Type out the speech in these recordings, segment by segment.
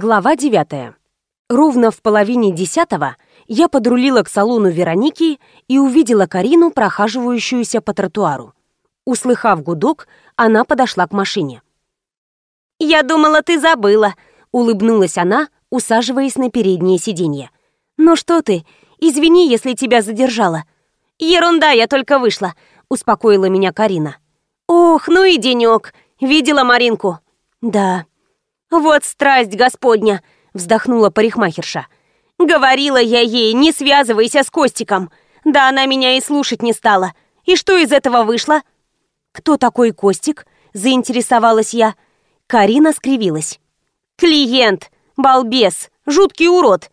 Глава 9. Ровно в половине десятого я подрулила к салону Вероники и увидела Карину, прохаживающуюся по тротуару. Услыхав гудок, она подошла к машине. «Я думала, ты забыла», — улыбнулась она, усаживаясь на переднее сиденье. «Ну что ты, извини, если тебя задержала». «Ерунда, я только вышла», — успокоила меня Карина. «Ох, ну и денек. Видела Маринку?» «Да», «Вот страсть господня!» — вздохнула парикмахерша. «Говорила я ей, не связывайся с Костиком. Да она меня и слушать не стала. И что из этого вышло?» «Кто такой Костик?» — заинтересовалась я. Карина скривилась. «Клиент! Балбес! Жуткий урод!»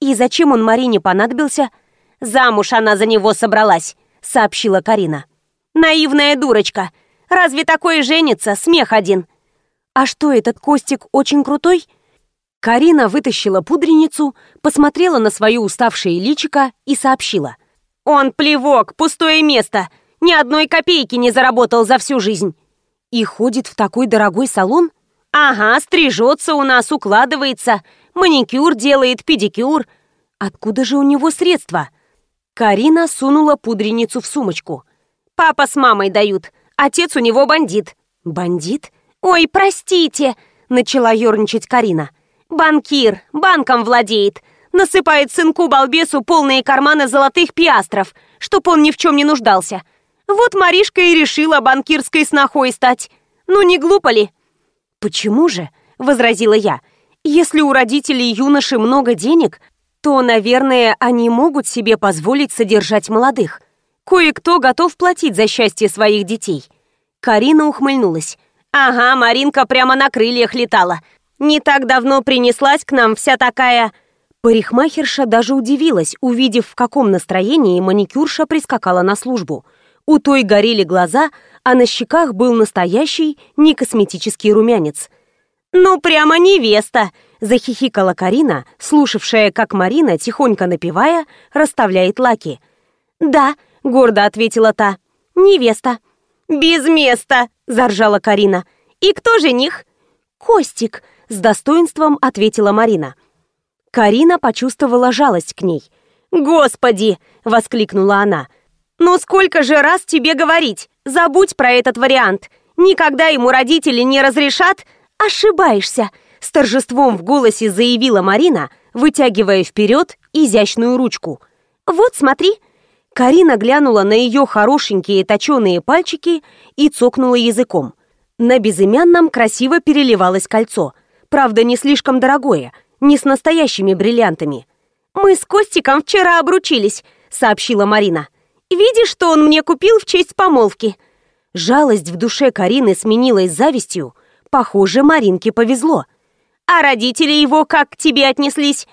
«И зачем он Марине понадобился?» «Замуж она за него собралась», — сообщила Карина. «Наивная дурочка! Разве такое женится? Смех один!» «А что, этот Костик очень крутой?» Карина вытащила пудреницу, посмотрела на свое уставшее личико и сообщила. «Он плевок, пустое место. Ни одной копейки не заработал за всю жизнь». «И ходит в такой дорогой салон?» «Ага, стрижется у нас, укладывается, маникюр делает, педикюр». «Откуда же у него средства?» Карина сунула пудреницу в сумочку. «Папа с мамой дают. Отец у него бандит». «Бандит?» «Ой, простите!» — начала ерничать Карина. «Банкир, банком владеет. Насыпает сынку-балбесу полные карманы золотых пиастров, чтоб он ни в чем не нуждался. Вот Маришка и решила банкирской снохой стать. Ну, не глупо ли?» «Почему же?» — возразила я. «Если у родителей юноши много денег, то, наверное, они могут себе позволить содержать молодых. Кое-кто готов платить за счастье своих детей». Карина ухмыльнулась. Ага, Маринка прямо на крыльях летала. Не так давно принеслась к нам вся такая... Парикмахерша даже удивилась, увидев, в каком настроении маникюрша прискакала на службу. У той горели глаза, а на щеках был настоящий, не косметический румянец. «Ну, прямо невеста!» — захихикала Карина, слушавшая, как Марина, тихонько напевая, расставляет лаки. «Да», — гордо ответила та, — «невеста». «Без места!» – заржала Карина. «И кто жених?» «Костик!» – с достоинством ответила Марина. Карина почувствовала жалость к ней. «Господи!» – воскликнула она. «Ну сколько же раз тебе говорить? Забудь про этот вариант. Никогда ему родители не разрешат?» «Ошибаешься!» – с торжеством в голосе заявила Марина, вытягивая вперед изящную ручку. «Вот, смотри!» Карина глянула на ее хорошенькие точеные пальчики и цокнула языком. На безымянном красиво переливалось кольцо. Правда, не слишком дорогое, не с настоящими бриллиантами. «Мы с Костиком вчера обручились», — сообщила Марина. «Видишь, что он мне купил в честь помолвки?» Жалость в душе Карины сменилась завистью. Похоже, Маринке повезло. «А родители его как к тебе отнеслись?»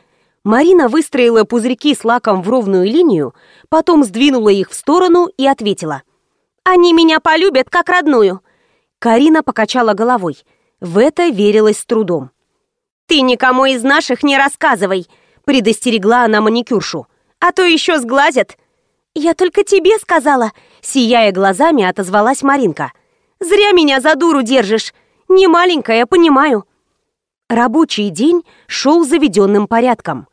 Марина выстроила пузырьки с лаком в ровную линию, потом сдвинула их в сторону и ответила. «Они меня полюбят, как родную». Карина покачала головой. В это верилось с трудом. «Ты никому из наших не рассказывай», — предостерегла она маникюршу. «А то еще сглазят». «Я только тебе сказала», — сияя глазами, отозвалась Маринка. «Зря меня за дуру держишь. Не маленькая, понимаю». Рабочий день шел заведенным порядком.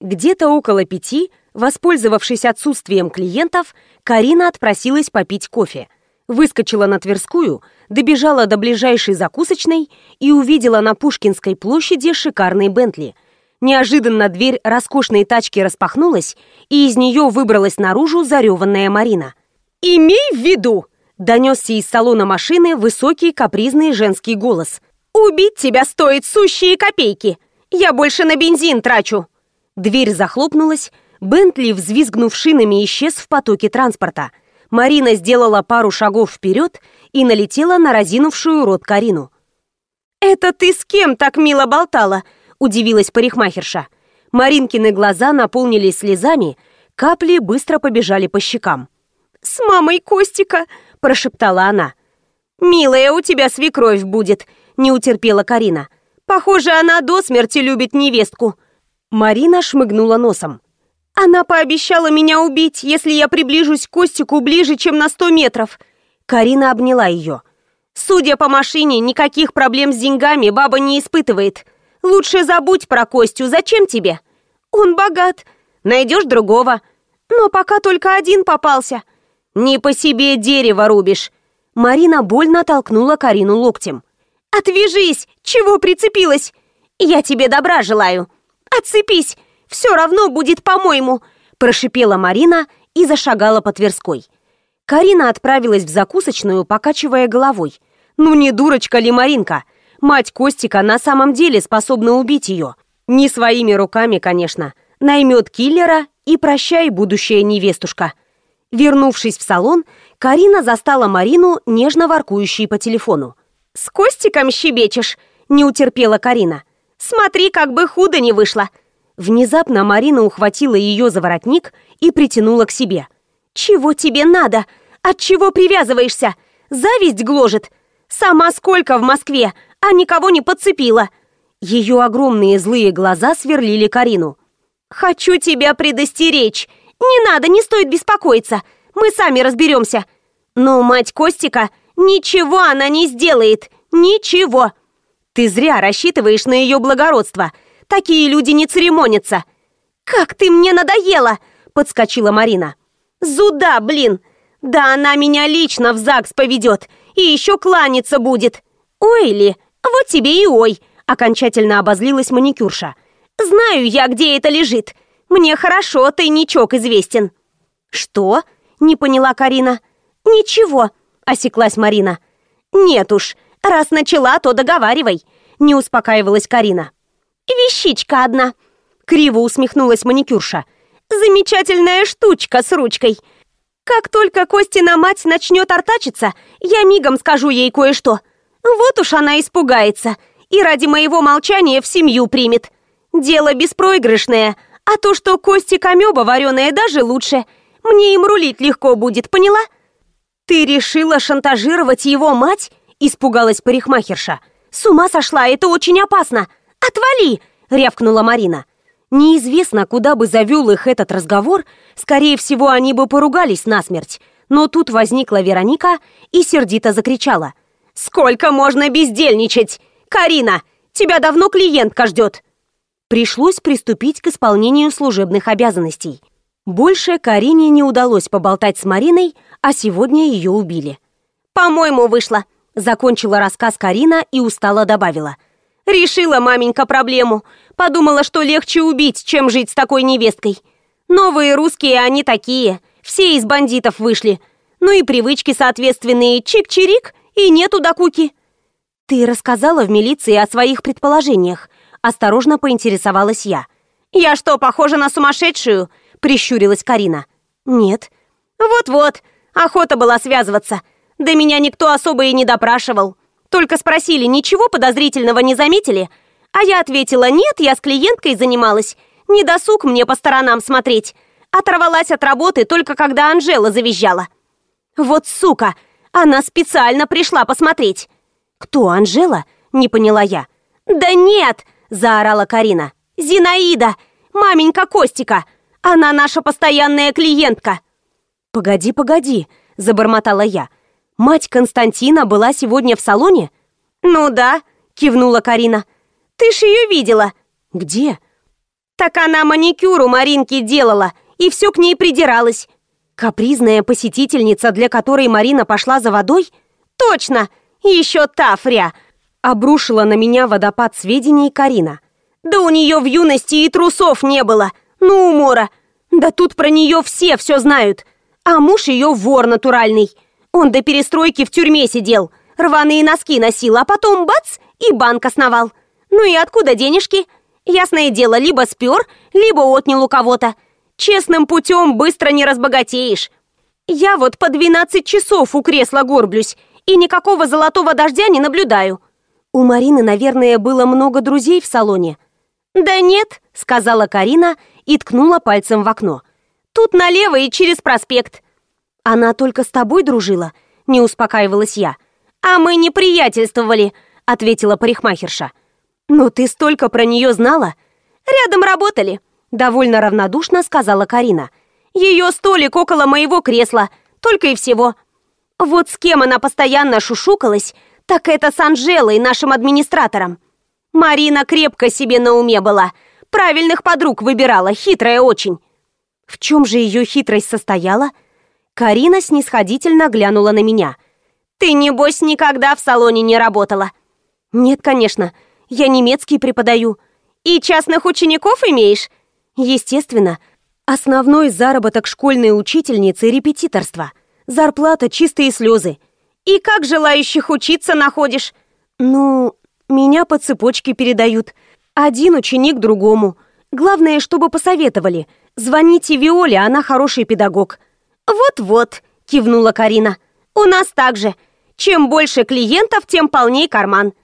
Где-то около пяти, воспользовавшись отсутствием клиентов, Карина отпросилась попить кофе. Выскочила на Тверскую, добежала до ближайшей закусочной и увидела на Пушкинской площади шикарный Бентли. Неожиданно дверь роскошной тачки распахнулась, и из нее выбралась наружу зареванная Марина. «Имей в виду!» – донесся из салона машины высокий капризный женский голос. «Убить тебя стоит сущие копейки! Я больше на бензин трачу!» Дверь захлопнулась, Бентли, взвизгнув шинами, исчез в потоке транспорта. Марина сделала пару шагов вперед и налетела на разинувшую рот Карину. «Это ты с кем так мило болтала?» – удивилась парикмахерша. Маринкины глаза наполнились слезами, капли быстро побежали по щекам. «С мамой Костика!» – прошептала она. «Милая, у тебя свекровь будет!» – не утерпела Карина. «Похоже, она до смерти любит невестку!» Марина шмыгнула носом. «Она пообещала меня убить, если я приближусь к Костику ближе, чем на сто метров». Карина обняла ее. «Судя по машине, никаких проблем с деньгами баба не испытывает. Лучше забудь про Костю, зачем тебе? Он богат, найдешь другого. Но пока только один попался. Не по себе дерево рубишь. Марина больно толкнула Карину локтем. «Отвяжись! Чего прицепилась? Я тебе добра желаю. Отцепись! Все равно будет по-моему!» Прошипела Марина и зашагала по Тверской. Карина отправилась в закусочную, покачивая головой. «Ну не дурочка ли Маринка? Мать Костика на самом деле способна убить ее. Не своими руками, конечно. Наймет киллера и прощай, будущая невестушка». Вернувшись в салон, Карина застала Марину, нежно воркующей по телефону. «С Костиком щебечешь?» – не утерпела Карина. «Смотри, как бы худо не вышло!» Внезапно Марина ухватила ее за воротник и притянула к себе. «Чего тебе надо? От чего привязываешься? Зависть гложет? Сама сколько в Москве, а никого не подцепила!» Ее огромные злые глаза сверлили Карину. «Хочу тебя предостеречь! Не надо, не стоит беспокоиться! Мы сами разберемся! Но мать Костика, ничего она не сделает! Ничего!» «Ты зря рассчитываешь на ее благородство! Такие люди не церемонятся!» «Как ты мне надоела!» — подскочила Марина. «Зуда, блин! Да она меня лично в ЗАГС поведет и еще кланяться будет! Ой ли, вот тебе и ой!» — окончательно обозлилась маникюрша. «Знаю я, где это лежит! Мне хорошо тайничок известен!» «Что?» — не поняла Карина. «Ничего!» — осеклась Марина. «Нет уж, раз начала, то договаривай!» — не успокаивалась Карина. «Вещичка одна!» — криво усмехнулась маникюрша. Замечательная штучка с ручкой. Как только Костина мать начнет артачиться, я мигом скажу ей кое-что. Вот уж она испугается и ради моего молчания в семью примет. Дело беспроигрышное, а то, что Костик амеба вареная, даже лучше. Мне им рулить легко будет, поняла? Ты решила шантажировать его мать? Испугалась парикмахерша. С ума сошла, это очень опасно. Отвали! Рявкнула Марина. Неизвестно, куда бы завел их этот разговор, скорее всего, они бы поругались насмерть. Но тут возникла Вероника и сердито закричала. «Сколько можно бездельничать? Карина, тебя давно клиентка ждет!» Пришлось приступить к исполнению служебных обязанностей. Больше Карине не удалось поболтать с Мариной, а сегодня ее убили. «По-моему, вышло», — закончила рассказ Карина и устало добавила — Решила маменька проблему. Подумала, что легче убить, чем жить с такой невесткой. Новые русские они такие. Все из бандитов вышли. Ну и привычки соответственные. Чик-чирик и нету докуки. Ты рассказала в милиции о своих предположениях. Осторожно поинтересовалась я. Я что, похожа на сумасшедшую? Прищурилась Карина. Нет. Вот-вот. Охота была связываться. Да меня никто особо и не допрашивал. Только спросили, ничего подозрительного не заметили? А я ответила, нет, я с клиенткой занималась. Не досуг мне по сторонам смотреть. Оторвалась от работы только когда Анжела завизжала. Вот сука, она специально пришла посмотреть. Кто Анжела? Не поняла я. Да нет, заорала Карина. Зинаида, маменька Костика. Она наша постоянная клиентка. Погоди, погоди, забормотала я. Мать Константина была сегодня в салоне? Ну да, кивнула Карина. Ты ж ее видела. Где? Так она маникюр у Маринки делала и все к ней придиралась. Капризная посетительница, для которой Марина пошла за водой? Точно, еще та фря. Обрушила на меня водопад сведений Карина. Да у нее в юности и трусов не было. Ну, умора. Да тут про нее все все знают. А муж ее вор натуральный. Он до перестройки в тюрьме сидел, рваные носки носил, а потом бац, и банк основал. Ну и откуда денежки? Ясное дело, либо спер, либо отнял у кого-то. Честным путем быстро не разбогатеешь. Я вот по 12 часов у кресла горблюсь и никакого золотого дождя не наблюдаю. У Марины, наверное, было много друзей в салоне. «Да нет», — сказала Карина и ткнула пальцем в окно. «Тут налево и через проспект. «Она только с тобой дружила?» — не успокаивалась я. «А мы не приятельствовали», — ответила парикмахерша. «Но ты столько про нее знала?» «Рядом работали», — довольно равнодушно сказала Карина. «Ее столик около моего кресла, только и всего. Вот с кем она постоянно шушукалась, так это с Анжелой, нашим администратором. Марина крепко себе на уме была. Правильных подруг выбирала, хитрая очень. В чем же ее хитрость состояла? Карина снисходительно глянула на меня. Ты, небось, никогда в салоне не работала? Нет, конечно. Я немецкий преподаю. И частных учеников имеешь? Естественно. Основной заработок школьной учительницы – репетиторство. Зарплата – чистые слезы. И как желающих учиться находишь? Ну, меня по цепочке передают. Один ученик другому. Главное, чтобы посоветовали. Звоните Виоле, она хороший педагог. Вот-вот, кивнула Карина. У нас так же. Чем больше клиентов, тем полней карман.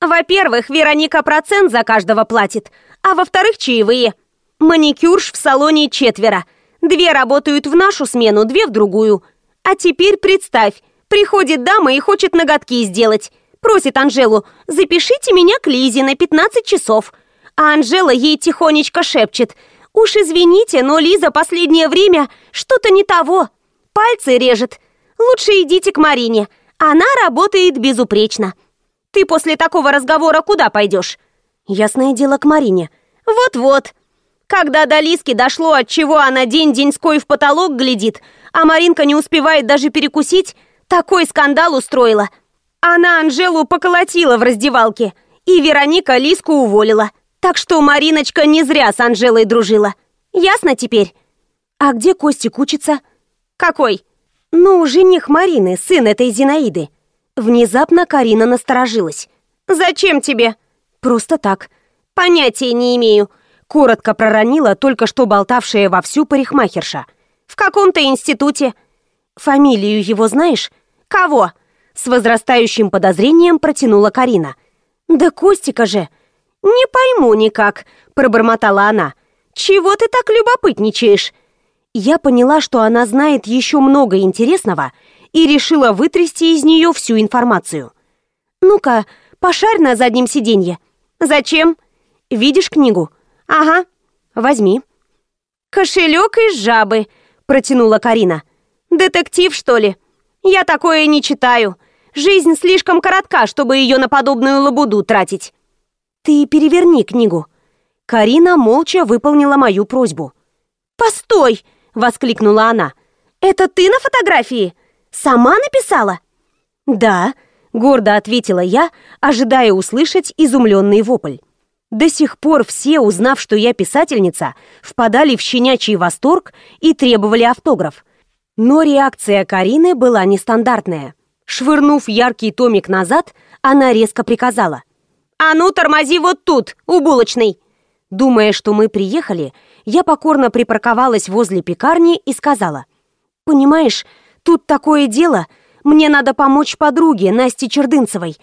Во-первых, Вероника процент за каждого платит, а во-вторых, чаевые. Маникюрш в салоне четверо. Две работают в нашу смену, две в другую. А теперь представь, приходит дама и хочет ноготки сделать. Просит Анжелу, запишите меня к Лизе на 15 часов. А Анжела ей тихонечко шепчет, уж извините, но Лиза последнее время что-то не того. Пальцы режет. Лучше идите к Марине, она работает безупречно. Ты после такого разговора куда пойдешь? Ясное дело, к Марине. Вот-вот. Когда до Лиски дошло, от чего она день-деньской в потолок глядит, а Маринка не успевает даже перекусить, такой скандал устроила. Она Анжелу поколотила в раздевалке, и Вероника Лиску уволила. Так что Мариночка не зря с Анжелой дружила. Ясно теперь? А где Костик учится? Какой? Ну, жених Марины, сын этой Зинаиды. Внезапно Карина насторожилась. «Зачем тебе?» «Просто так». «Понятия не имею», — коротко проронила только что болтавшая вовсю парикмахерша. «В каком-то институте». «Фамилию его знаешь?» «Кого?» С возрастающим подозрением протянула Карина. «Да Костика же!» «Не пойму никак», — пробормотала она. «Чего ты так любопытничаешь?» Я поняла, что она знает еще много интересного, и решила вытрясти из нее всю информацию. «Ну-ка, пошарь на заднем сиденье». «Зачем?» «Видишь книгу?» «Ага». «Возьми». «Кошелек из жабы», — протянула Карина. «Детектив, что ли? Я такое не читаю. Жизнь слишком коротка, чтобы ее на подобную лабуду тратить». «Ты переверни книгу». Карина молча выполнила мою просьбу. «Постой!» — воскликнула она. «Это ты на фотографии?» Сама написала?» «Да», — гордо ответила я, ожидая услышать изумленный вопль. До сих пор все, узнав, что я писательница, впадали в щенячий восторг и требовали автограф. Но реакция Карины была нестандартная. Швырнув яркий томик назад, она резко приказала. «А ну, тормози вот тут, у булочной!» Думая, что мы приехали, я покорно припарковалась возле пекарни и сказала. «Понимаешь, Тут такое дело. Мне надо помочь подруге, Насте Чердынцевой.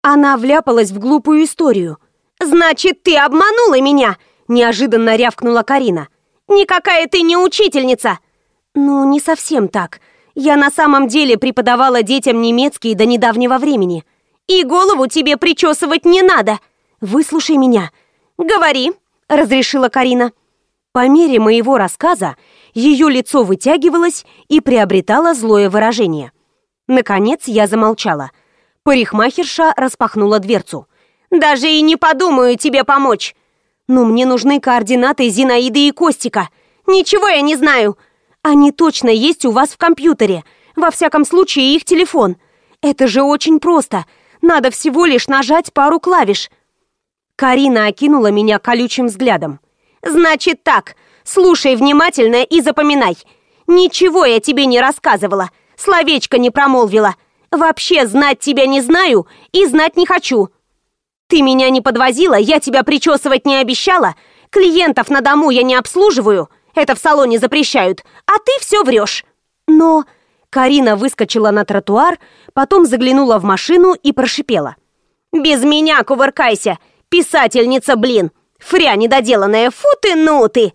Она вляпалась в глупую историю. «Значит, ты обманула меня!» Неожиданно рявкнула Карина. «Никакая ты не учительница!» «Ну, не совсем так. Я на самом деле преподавала детям немецкий до недавнего времени. И голову тебе причесывать не надо!» «Выслушай меня!» «Говори!» — разрешила Карина. По мере моего рассказа ее лицо вытягивалось и приобретало злое выражение. Наконец я замолчала. Парикмахерша распахнула дверцу. «Даже и не подумаю тебе помочь!» «Но мне нужны координаты Зинаиды и Костика!» «Ничего я не знаю!» «Они точно есть у вас в компьютере. Во всяком случае, их телефон. Это же очень просто. Надо всего лишь нажать пару клавиш». Карина окинула меня колючим взглядом. «Значит так, Слушай внимательно и запоминай. Ничего я тебе не рассказывала, словечко не промолвила. Вообще знать тебя не знаю и знать не хочу. Ты меня не подвозила, я тебя причесывать не обещала, клиентов на дому я не обслуживаю, это в салоне запрещают, а ты все врешь. Но... Карина выскочила на тротуар, потом заглянула в машину и прошипела. «Без меня кувыркайся, писательница, блин! Фря недоделанная, фу ты, ну ты!»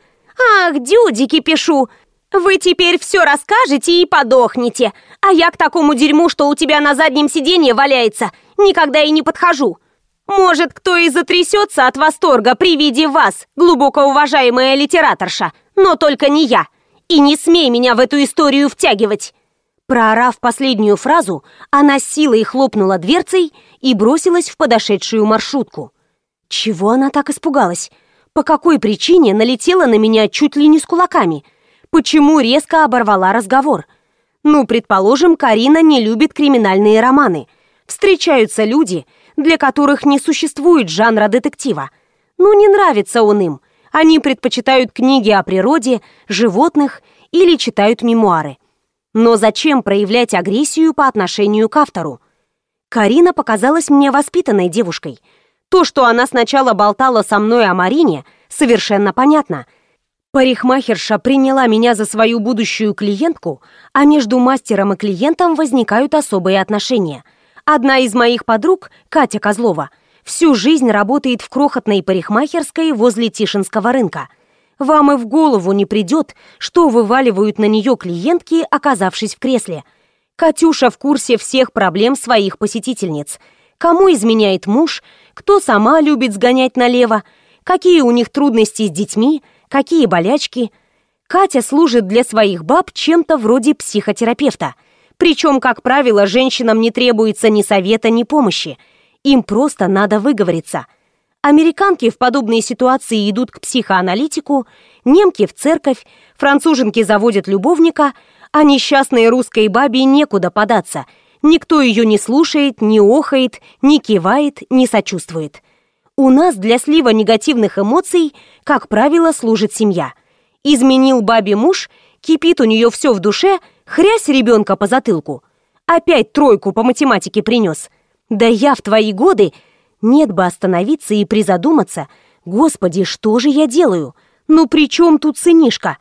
«Ах, дюдики пишу! Вы теперь все расскажете и подохнете, а я к такому дерьму, что у тебя на заднем сиденье валяется, никогда и не подхожу. Может, кто и затрясется от восторга при виде вас, глубоко уважаемая литераторша, но только не я. И не смей меня в эту историю втягивать!» Проорав последнюю фразу, она силой хлопнула дверцей и бросилась в подошедшую маршрутку. Чего она так испугалась? По какой причине налетела на меня чуть ли не с кулаками? Почему резко оборвала разговор? Ну, предположим, Карина не любит криминальные романы. Встречаются люди, для которых не существует жанра детектива. Ну, не нравится он им. Они предпочитают книги о природе, животных или читают мемуары. Но зачем проявлять агрессию по отношению к автору? Карина показалась мне воспитанной девушкой. То, что она сначала болтала со мной о Марине, совершенно понятно. Парикмахерша приняла меня за свою будущую клиентку, а между мастером и клиентом возникают особые отношения. Одна из моих подруг, Катя Козлова, всю жизнь работает в крохотной парикмахерской возле Тишинского рынка – вам и в голову не придет, что вываливают на нее клиентки, оказавшись в кресле. Катюша в курсе всех проблем своих посетительниц. Кому изменяет муж, кто сама любит сгонять налево, какие у них трудности с детьми, какие болячки. Катя служит для своих баб чем-то вроде психотерапевта. Причем, как правило, женщинам не требуется ни совета, ни помощи. Им просто надо выговориться – Американки в подобные ситуации идут к психоаналитику, немки в церковь, француженки заводят любовника, а несчастной русской бабе некуда податься. Никто ее не слушает, не охает, не кивает, не сочувствует. У нас для слива негативных эмоций, как правило, служит семья. Изменил бабе муж, кипит у нее все в душе, хрясь ребенка по затылку. Опять тройку по математике принес. Да я в твои годы нет бы остановиться и призадуматься. Господи, что же я делаю? Ну при чем тут сынишка?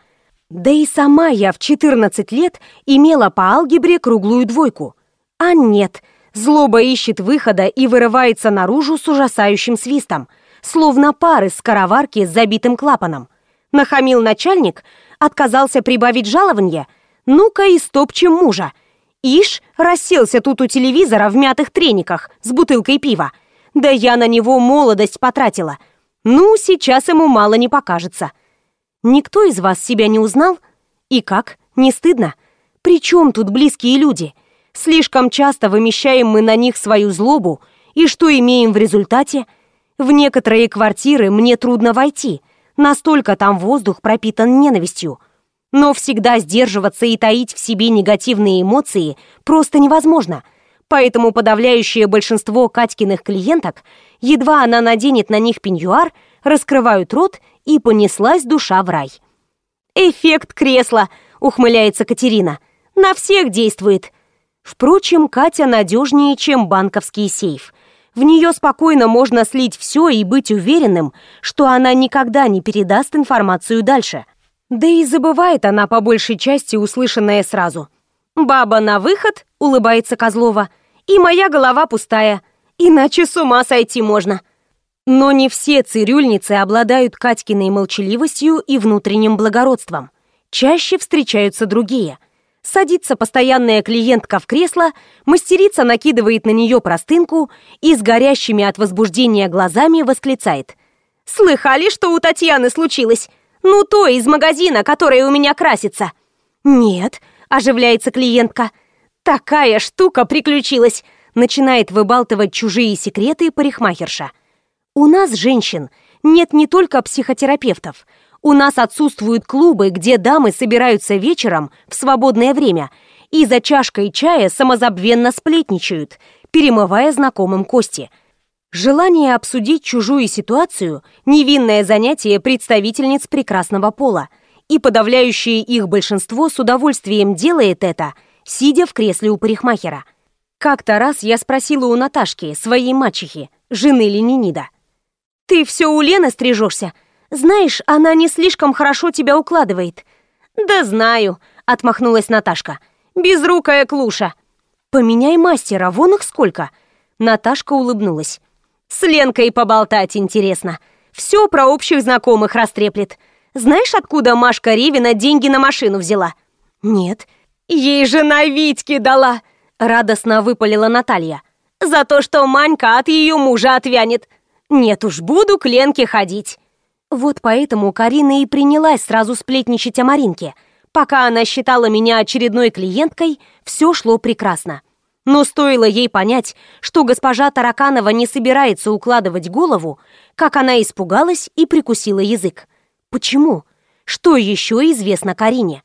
Да и сама я в 14 лет имела по алгебре круглую двойку. А нет, злоба ищет выхода и вырывается наружу с ужасающим свистом, словно пар из скороварки с забитым клапаном. Нахамил начальник, отказался прибавить жалование. Ну-ка и стопчем мужа. Ишь, расселся тут у телевизора в мятых трениках с бутылкой пива. Да я на него молодость потратила. Ну, сейчас ему мало не покажется. Никто из вас себя не узнал? И как? Не стыдно? При чем тут близкие люди? Слишком часто вымещаем мы на них свою злобу, и что имеем в результате? В некоторые квартиры мне трудно войти, настолько там воздух пропитан ненавистью. Но всегда сдерживаться и таить в себе негативные эмоции просто невозможно – Поэтому подавляющее большинство Катькиных клиенток, едва она наденет на них пеньюар, раскрывают рот и понеслась душа в рай. «Эффект кресла», — ухмыляется Катерина. «На всех действует». Впрочем, Катя надежнее, чем банковский сейф. В нее спокойно можно слить все и быть уверенным, что она никогда не передаст информацию дальше. Да и забывает она по большей части услышанное сразу. «Баба на выход», — улыбается Козлова, — «и моя голова пустая, иначе с ума сойти можно». Но не все цирюльницы обладают Катькиной молчаливостью и внутренним благородством. Чаще встречаются другие. Садится постоянная клиентка в кресло, мастерица накидывает на нее простынку и с горящими от возбуждения глазами восклицает. «Слыхали, что у Татьяны случилось? Ну, то из магазина, которая у меня красится». «Нет», оживляется клиентка. Такая штука приключилась, начинает выбалтывать чужие секреты парикмахерша. У нас, женщин, нет не только психотерапевтов. У нас отсутствуют клубы, где дамы собираются вечером в свободное время и за чашкой чая самозабвенно сплетничают, перемывая знакомым кости. Желание обсудить чужую ситуацию – невинное занятие представительниц прекрасного пола – и подавляющее их большинство с удовольствием делает это, сидя в кресле у парикмахера. Как-то раз я спросила у Наташки, своей мачехи, жены Ленинида. «Ты все у Лены стрижешься? Знаешь, она не слишком хорошо тебя укладывает». «Да знаю», — отмахнулась Наташка. «Безрукая клуша». «Поменяй мастера, вон их сколько». Наташка улыбнулась. «С Ленкой поболтать интересно. Все про общих знакомых растреплет. Знаешь, откуда Машка Ревина деньги на машину взяла?» «Нет». «Ей жена Витьки дала!» Радостно выпалила Наталья. «За то, что Манька от ее мужа отвянет. Нет уж, буду к Ленке ходить». Вот поэтому Карина и принялась сразу сплетничать о Маринке. Пока она считала меня очередной клиенткой, все шло прекрасно. Но стоило ей понять, что госпожа Тараканова не собирается укладывать голову, как она испугалась и прикусила язык. Почему? Что еще известно Карине?